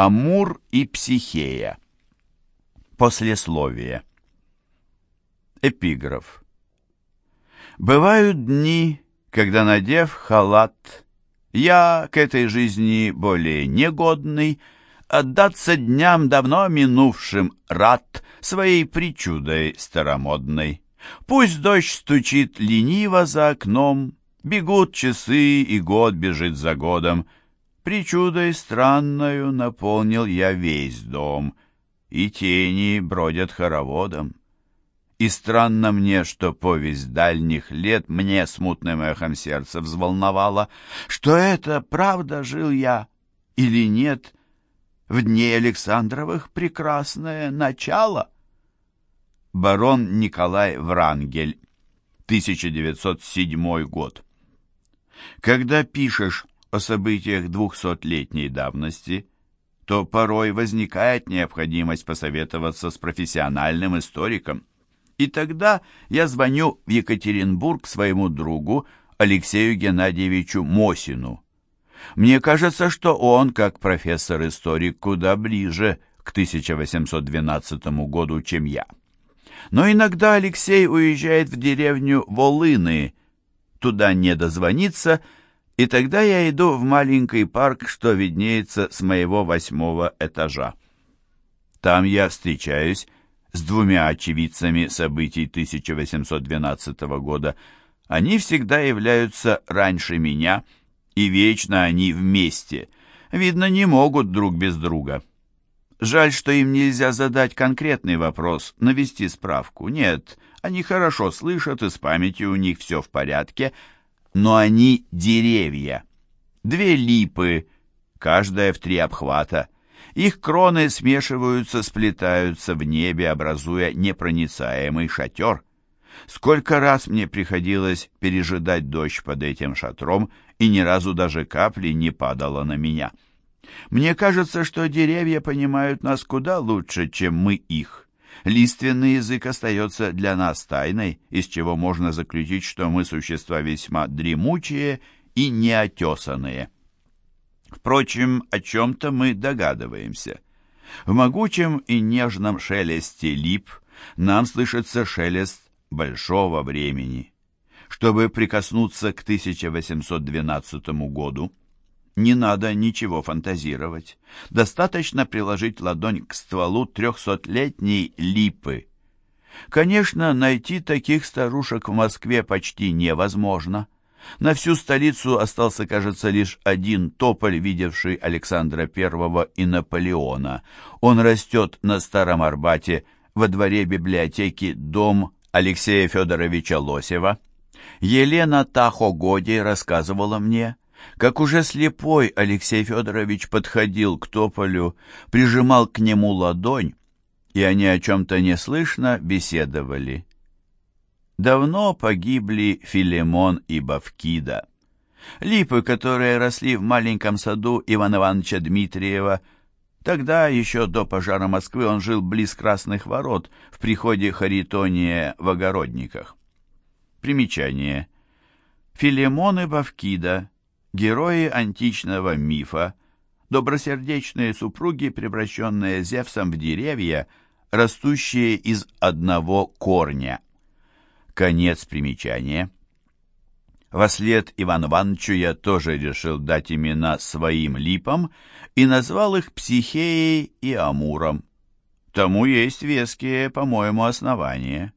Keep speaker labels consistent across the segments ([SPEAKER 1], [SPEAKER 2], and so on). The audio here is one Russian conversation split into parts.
[SPEAKER 1] Амур и Психея. Послесловие. Эпиграф. Бывают дни, когда, надев халат, я к этой жизни более негодный, отдаться дням давно минувшим рад своей причудой старомодной. Пусть дождь стучит лениво за окном, бегут часы, и год бежит за годом. Причудой странною наполнил я весь дом, и тени бродят хороводом. И странно мне, что повесть дальних лет мне смутным эхом сердца взволновала, что это правда жил я или нет, в дне Александровых прекрасное начало. Барон Николай Врангель, 1907 год. Когда пишешь о событиях двухсотлетней давности, то порой возникает необходимость посоветоваться с профессиональным историком. И тогда я звоню в Екатеринбург своему другу Алексею Геннадьевичу Мосину. Мне кажется, что он, как профессор-историк, куда ближе к 1812 году, чем я. Но иногда Алексей уезжает в деревню Волыны, туда не дозвониться, и тогда я иду в маленький парк, что виднеется с моего восьмого этажа. Там я встречаюсь с двумя очевидцами событий 1812 года. Они всегда являются раньше меня, и вечно они вместе. Видно, не могут друг без друга. Жаль, что им нельзя задать конкретный вопрос, навести справку. Нет, они хорошо слышат, и с памятью у них все в порядке, но они деревья. Две липы, каждая в три обхвата. Их кроны смешиваются, сплетаются в небе, образуя непроницаемый шатер. Сколько раз мне приходилось пережидать дождь под этим шатром, и ни разу даже капли не падало на меня. Мне кажется, что деревья понимают нас куда лучше, чем мы их. Лиственный язык остается для нас тайной, из чего можно заключить, что мы существа весьма дремучие и неотесанные. Впрочем, о чем-то мы догадываемся. В могучем и нежном шелесте лип нам слышится шелест большого времени. Чтобы прикоснуться к 1812 году, не надо ничего фантазировать. Достаточно приложить ладонь к стволу трехсотлетней липы. Конечно, найти таких старушек в Москве почти невозможно. На всю столицу остался, кажется, лишь один тополь, видевший Александра I и Наполеона. Он растет на Старом Арбате, во дворе библиотеки «Дом Алексея Федоровича Лосева». Елена Тахогоди рассказывала мне, как уже слепой Алексей Федорович подходил к тополю, прижимал к нему ладонь, и они о чем-то неслышно беседовали. Давно погибли Филимон и Бавкида. Липы, которые росли в маленьком саду Ивана Ивановича Дмитриева, тогда, еще до пожара Москвы, он жил близ Красных ворот, в приходе Харитония в Огородниках. Примечание. Филимон и Бавкида Герои античного мифа, добросердечные супруги, превращенные Зевсом в деревья, растущие из одного корня. Конец примечания. Вослед Иван Ивановичу я тоже решил дать имена своим липам и назвал их Психеей и Амуром. Тому есть веские, по-моему, основания.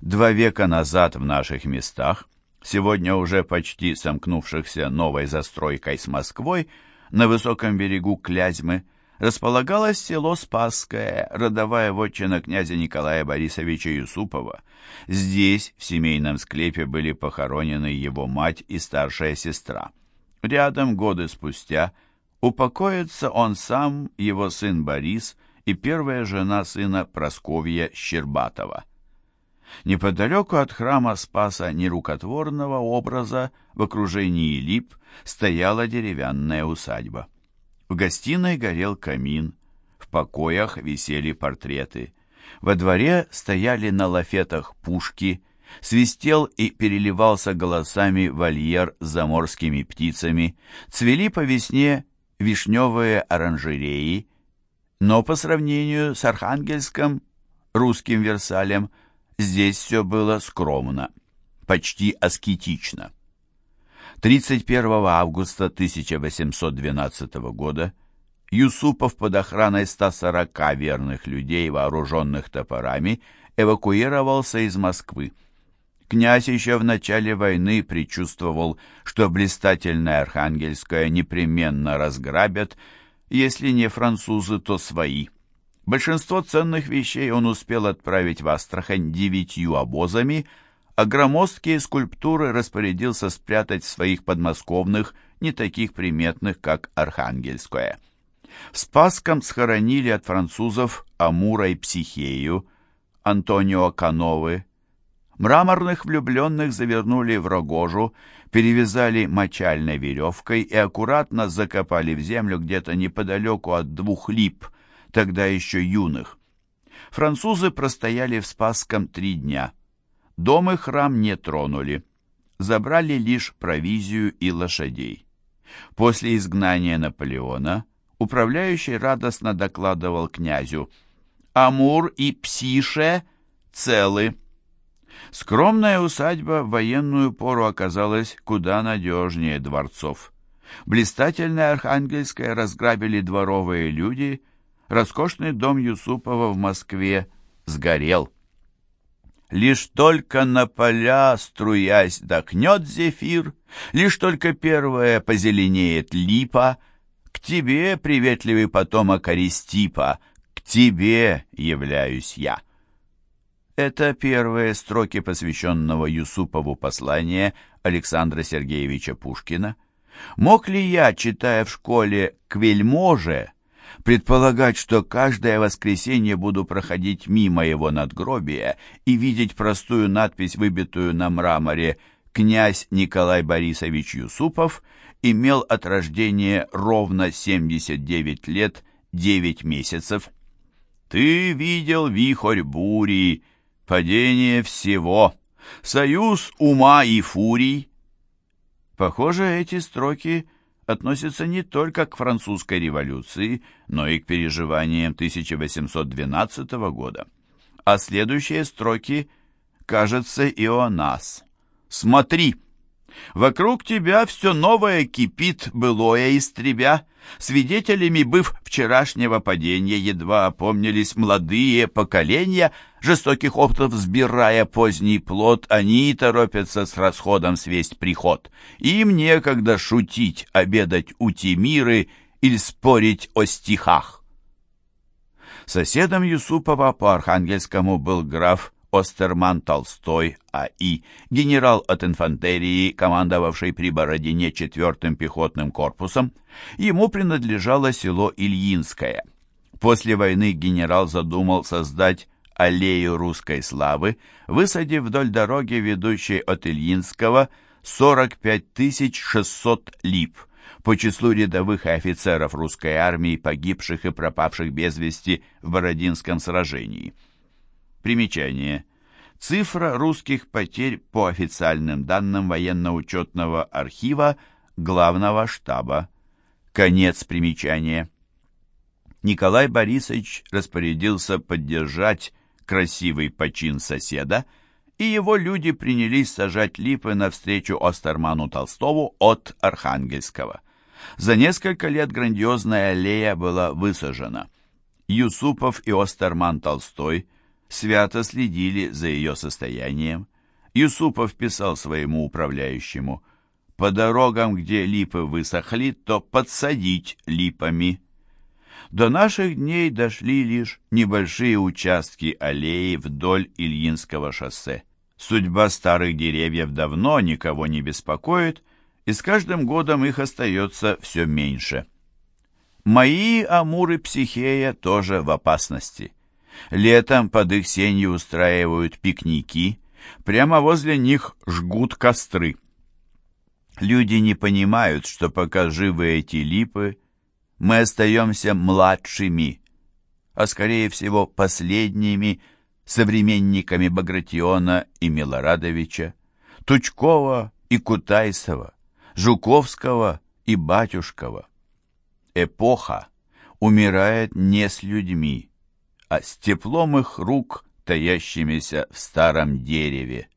[SPEAKER 1] Два века назад в наших местах сегодня уже почти сомкнувшихся новой застройкой с Москвой, на высоком берегу Клязьмы, располагалось село Спасское, родовая вотчина князя Николая Борисовича Юсупова. Здесь, в семейном склепе, были похоронены его мать и старшая сестра. Рядом, годы спустя, упокоится он сам, его сын Борис и первая жена сына Просковья Щербатова. Неподалеку от храма Спаса нерукотворного образа в окружении лип стояла деревянная усадьба. В гостиной горел камин, в покоях висели портреты. Во дворе стояли на лафетах пушки, свистел и переливался голосами вольер с заморскими птицами, цвели по весне вишневые оранжереи, Но по сравнению с Архангельском, русским Версалем, здесь все было скромно, почти аскетично. 31 августа 1812 года Юсупов под охраной 140 верных людей, вооруженных топорами, эвакуировался из Москвы. Князь еще в начале войны предчувствовал, что блистательное Архангельское непременно разграбят, если не французы, то свои. Большинство ценных вещей он успел отправить в Астрахань девятью обозами, а громоздкие скульптуры распорядился спрятать в своих подмосковных, не таких приметных, как Архангельское. В Спасском схоронили от французов Амура и Психею, Антонио Кановы. Мраморных влюбленных завернули в рогожу, перевязали мочальной веревкой и аккуратно закопали в землю где-то неподалеку от двух лип, тогда еще юных. Французы простояли в Спасском три дня. Дом и храм не тронули. Забрали лишь провизию и лошадей. После изгнания Наполеона управляющий радостно докладывал князю «Амур и Псише целы». Скромная усадьба в военную пору оказалась куда надежнее дворцов. Блистательное Архангельское разграбили дворовые люди, роскошный дом Юсупова в Москве сгорел. Лишь только на поля, струясь, дохнет зефир, Лишь только первая позеленеет липа, К тебе, приветливый потомок Аристипа, К тебе являюсь я. Это первые строки посвященного Юсупову послания Александра Сергеевича Пушкина. Мог ли я, читая в школе «К вельможе», предполагать, что каждое воскресенье буду проходить мимо его надгробия и видеть простую надпись, выбитую на мраморе «Князь Николай Борисович Юсупов имел от рождения ровно 79 лет 9 месяцев». «Ты видел вихрь бури, падение всего, союз ума и фурий». Похоже, эти строки относится не только к французской революции, но и к переживаниям 1812 года. А следующие строки, кажется, и о нас. «Смотри!» Вокруг тебя все новое кипит, былое истребя. Свидетелями быв вчерашнего падения, едва опомнились молодые поколения, жестоких оптов сбирая поздний плод, они торопятся с расходом свесть приход. Им некогда шутить, обедать у Тимиры или спорить о стихах. Соседом Юсупова по Архангельскому был граф Остерман Толстой А.И., генерал от инфантерии, командовавший при Бородине 4-м пехотным корпусом, ему принадлежало село Ильинское. После войны генерал задумал создать аллею русской славы, высадив вдоль дороги, ведущей от Ильинского, 45 600 лип по числу рядовых и офицеров русской армии, погибших и пропавших без вести в Бородинском сражении. Примечание. Цифра русских потерь по официальным данным военно-учетного архива Главного штаба. Конец примечания. Николай Борисович распорядился поддержать красивый почин соседа, и его люди принялись сажать липы навстречу Остерману Толстову от Архангельского. За несколько лет грандиозная аллея была высажена. Юсупов и Остерман Толстой свято следили за ее состоянием. Юсупов писал своему управляющему «По дорогам, где липы высохли, то подсадить липами». До наших дней дошли лишь небольшие участки аллеи вдоль Ильинского шоссе. Судьба старых деревьев давно никого не беспокоит, и с каждым годом их остается все меньше. Мои амуры Психея тоже в опасности. Летом под их сенью устраивают пикники, прямо возле них жгут костры. Люди не понимают, что пока живы эти липы, мы остаемся младшими, а скорее всего последними современниками Багратиона и Милорадовича, Тучкова и Кутайсова, Жуковского и Батюшкова. Эпоха умирает не с людьми, а с теплом их рук, таящимися в старом дереве.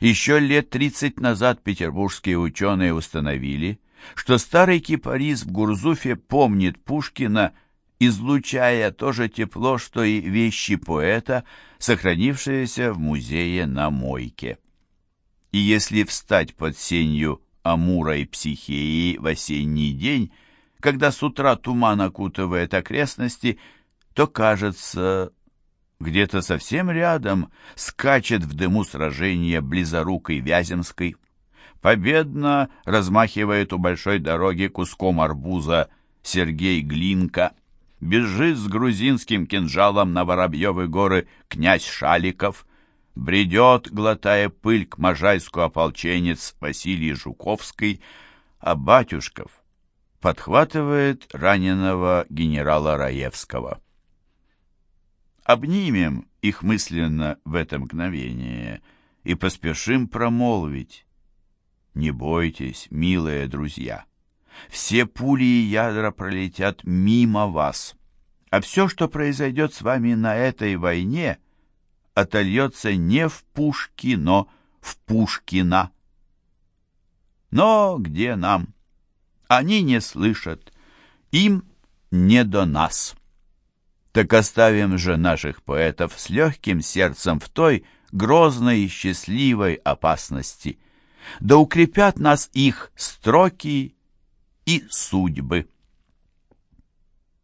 [SPEAKER 1] Еще лет тридцать назад петербургские ученые установили, что старый кипарис в Гурзуфе помнит Пушкина, излучая то же тепло, что и вещи поэта, сохранившиеся в музее на Мойке. И если встать под сенью Амура и Психеи в осенний день, когда с утра туман окутывает окрестности, то кажется, где-то совсем рядом скачет в дыму сражения близорукой Вяземской. Победно размахивает у большой дороги куском арбуза Сергей Глинка. Бежит с грузинским кинжалом на Воробьевы горы князь Шаликов. Бредет, глотая пыль, к можайску ополченец Василий Жуковский, а Батюшков подхватывает раненого генерала Раевского. Обнимем их мысленно в это мгновение и поспешим промолвить. Не бойтесь, милые друзья, все пули и ядра пролетят мимо вас, а все, что произойдет с вами на этой войне — отольется не в пушки, но в Пушкина. Но где нам? Они не слышат, им не до нас. Так оставим же наших поэтов с легким сердцем в той грозной и счастливой опасности. Да укрепят нас их строки и судьбы.